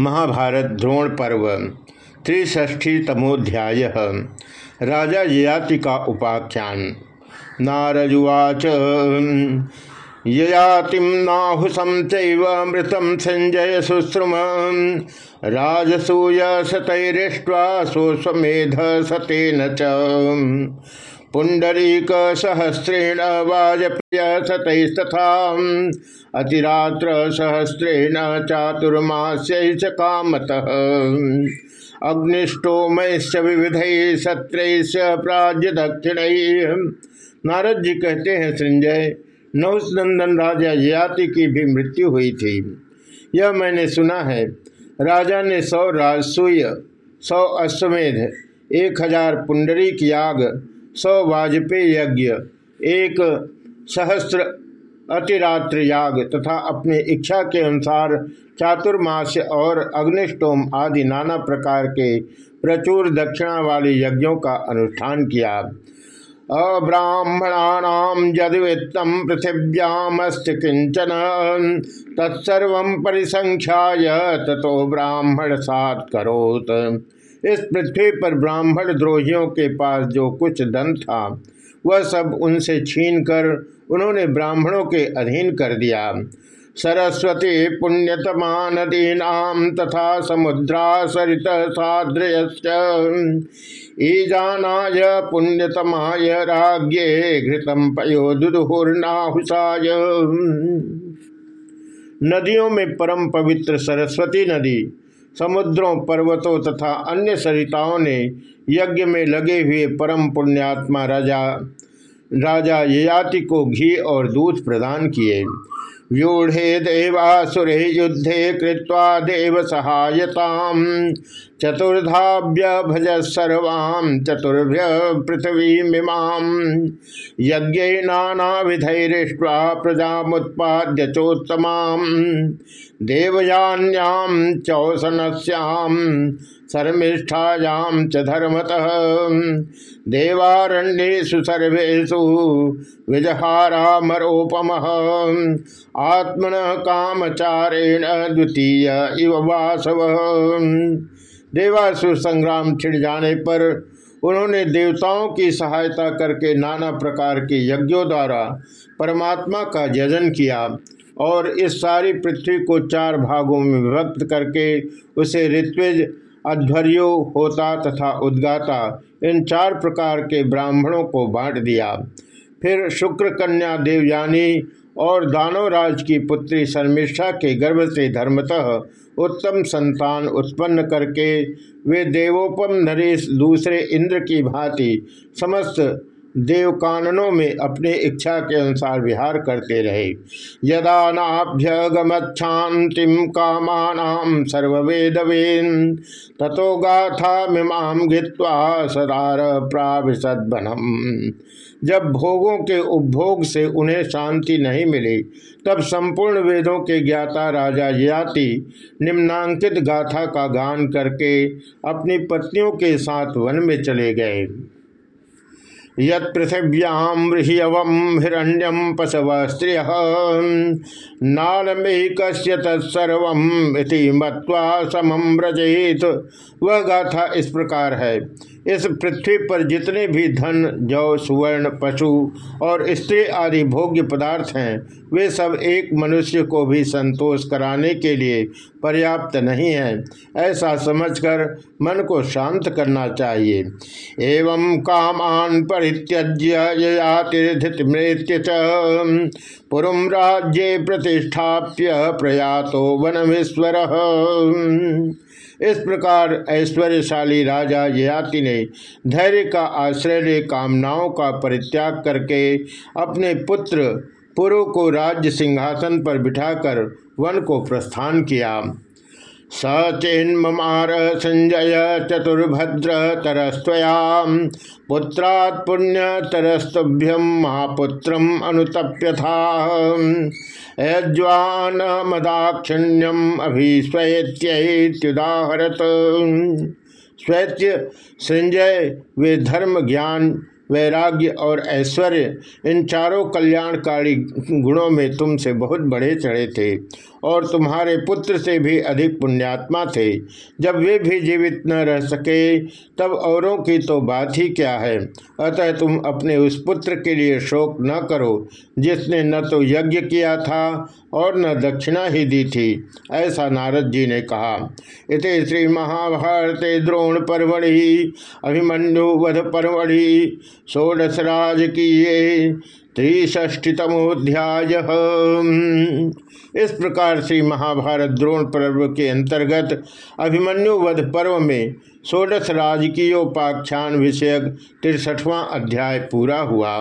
महाभारत द्रोण पर्व त्रिष्ठी तमोध्याय, राजा ययाति का उपाख्यान। नारजुवाच ययातिम नाहुसम चैवमृतम संजय शुश्रुम राजसूय सतैरिष्ट्वा सोस्वेध सतेन च। पुंडरीक सहस्रेण वाजप्रिय सतस्तथा अतिरात्र सहस्रेण कामत अग्निष्टोमयश्च विविध सत्रैश प्राज्य दक्षिण नारद जी कहते हैं, संजय नौसनंदन राजा ययाति की भी मृत्यु हुई थी। यह मैंने सुना है। राजा ने सौ राजसूय, सौ अश्वमेध, एक हज़ार पुंडरीक याग सौ वाजपेयी यज्ञ, एक सहस्त्र अतिरात्र याग तथा अपने इच्छा के अनुसार चातुर्मास और अग्निष्टोम आदि नाना प्रकार के प्रचुर दक्षिणा वाले यज्ञों का अनुष्ठान किया। अब्राह्मणानाम यदित्तम पृथिव्यामस्त किंचन तत्सर्व परिसंख्याय तथो ब्राह्मण सात करोत। इस पृथ्वी पर ब्राह्मण द्रोहियों के पास जो कुछ धन था, वह सब उनसे छीन कर उन्होंने ब्राह्मणों के अधीन कर दिया। सरस्वती पुण्यतमा नदीनाम तथा समुद्रा सरित ईजानाय पुण्यतमाय राज्ञे घृतम पयो दुदुहुर्नाहुषाय। नदियों में परम पवित्र सरस्वती नदी समुद्रों, पर्वतों तथा अन्य सरिताओं ने यज्ञ में लगे हुए परम पुण्यात्मा राजा राजा ययाति को घी और दूध प्रदान किए। व्यूढ़े देवासुरे युद्धे कृत्वा देव सहायता चतुर्धाभ्य भज सर्वाम चतुर्भ्य पृथ्वी मिमाम। यज्ञ नाना विधैरिष्ट्वा प्रजामुत्पाद्य चोत्तमा देवयान्याम चौसनस्याम शर्मिष्ठायाम च धर्मतः। देवारण्येषु सर्वेषु विजहारामरोपम। आत्मन कामचारेण द्वितीय इव वासव। देवासुर संग्राम छिड़ जाने पर उन्होंने देवताओं की सहायता करके नाना प्रकार के यज्ञों द्वारा परमात्मा का जजन किया। और इस सारी पृथ्वी को चार भागों में विभक्त करके उसे ऋत्विज, अध्वर्यो, होता तथा उद्गाता, इन चार प्रकार के ब्राह्मणों को बांट दिया। फिर शुक्र कन्या देवयानी और दानवराज की पुत्री शर्मिष्ठा के गर्भ से धर्मतः उत्तम संतान उत्पन्न करके वे देवोपम नरेश दूसरे इंद्र की भांति समस्त देव काननों में अपने इच्छा के अनुसार विहार करते रहे। यदा नाभ्यगमच्छांतिम कामानाम सर्वेदवेन तथो गाथा मिमाम गित्वा सदार प्राभिसदनम जब भोगों के उपभोग से उन्हें शांति नहीं मिली, तब संपूर्ण वेदों के ज्ञाता राजा याति निम्नांकित गाथा का गान करके अपनी पत्नियों के साथ वन में चले गए। यृथिव्याम हिरण्यम पशव स्त्रिय नालमेक तत्सर्व मत्वा समम व्रजेत वह गाथा इस प्रकार है। इस पृथ्वी पर जितने भी धन, जौ, सुवर्ण, पशु और स्त्री आदि भोग्य पदार्थ हैं, वे सब एक मनुष्य को भी संतोष कराने के लिए पर्याप्त नहीं है। ऐसा समझकर मन को शांत करना चाहिए। एवं कामान परित्यज्य मृत्य पुरुम राज्य प्रतिष्ठाप्य प्रयातो वनमेश्वर। इस प्रकार ऐश्वर्यशाली राजा ययाति ने धैर्य का आश्रय ले कामनाओं का परित्याग करके अपने पुत्र पुरु को राज्य सिंहासन पर बिठाकर वन को प्रस्थान किया। सचेन्मार संजय चतुर्भद्र तरस्वया पुत्रात् पुण्य तरस्तुभ्यम महापुत्रम अनुतप्य था यज्वान मदाक्षिण्यम अभिस्वयत्युदाहरत स्वैत्य संजय वे धर्म ज्ञान वैराग्य और ऐश्वर्य, इन चारों कल्याणकारी गुणों में तुमसे बहुत बड़े चढ़े थे और तुम्हारे पुत्र से भी अधिक पुण्यात्मा थे। जब वे भी जीवित न रह सके, तब औरों की तो बात ही क्या है? अतः तुम अपने उस पुत्र के लिए शोक न करो, जिसने न तो यज्ञ किया था और न दक्षिणा ही दी थी, ऐसा नारद जी ने कहा। इत श्री महाभारत द्रोण परवड़ी अभिमन्यु वध परवड़ी षोडश राज की ये त्रिष्ठीतमोध्याय इस प्रकार से महाभारत द्रोण पर्व के अंतर्गत अभिमन्युवध पर्व में षोडश राजकीयोपाख्यान विषयक तिरसठवां अध्याय पूरा हुआ।